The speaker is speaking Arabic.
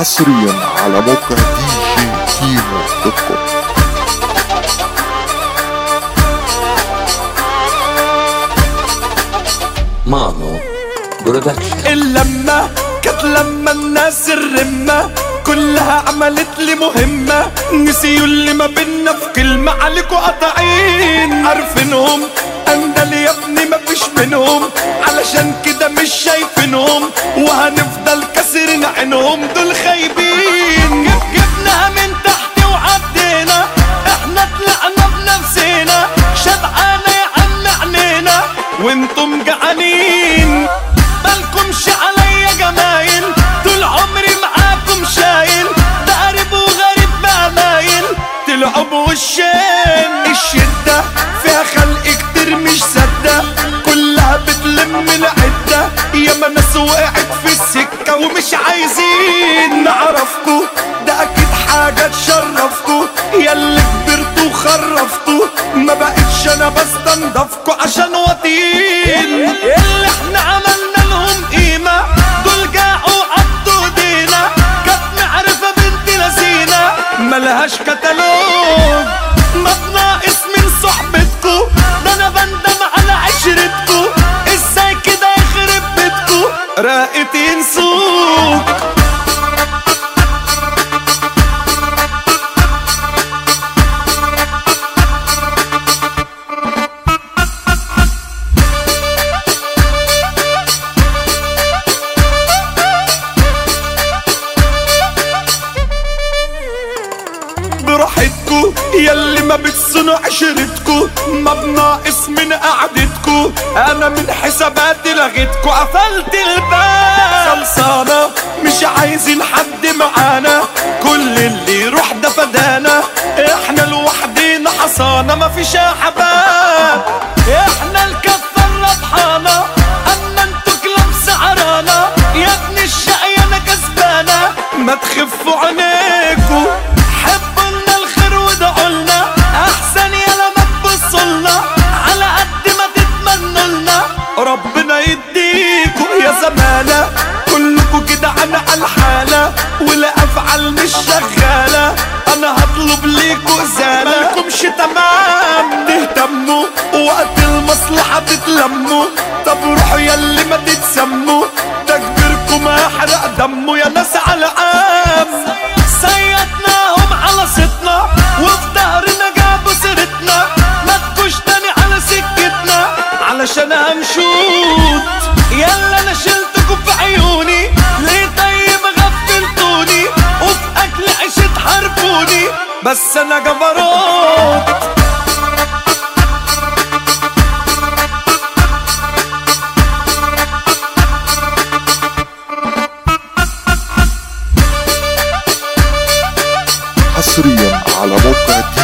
حصريا على موقع دي جي كيمو dot com مانو production اللمة كانت لمة الناس الرمة. كلها عملت لي مهمة. نسيوا اللي ما بينا في كلمة. عليكوا قاطعين. عارفينهم. أندال يا ابني ما فيش منهم. علشان كده مش شايفينهم. وهنفضل كاسرين عينهم. دول طلعوا بوشين الشدة فيها خلق كتير مش سدة. كلها بتلم العدة ياما ناس وقعت في السكة ومش عايزين نعرفكوا ده أكيد حاجة تشرفكوا ياللي كبرتوا وخرفتوا ما بقتش أنا بستنضفكوا عشان وطين اللي إحنا عملنا لهم قيمة. دول معرفة بنت ملهاش كتالوج. ما ياللي ما بتصنوا عشرتكو ما بناقص من قعدتكو. أنا من حساباتي لغيتكو قفلت الباب. خلصانة مش عايزين حد معانا. كل اللي يروح ده فدانا. إحنا لوحدينا حصانة مفيش أحباب. إحنا الكفة الربحانة أما انتو كلاب سعرانة يا ابن الشقي أنا كسبانة ما تخفوا عينيكوا تمام. تهتموا وقت المصلحة تتلموا طب روحوا ياللي ما تتسموا تكبيركم هيحرق دمه. يا ناس على عام سيطناهم على صيتنا. وفي ظهرنا جابوا سيرتنا. ما تكوش تاني على سكتنا. علشان هنشوت يلا أنا شلتكم في عيوني. ليه طيب غفلتوني؟ وفي أكل عيش تحاربوني بس أنا جبروت. حصريا على موقع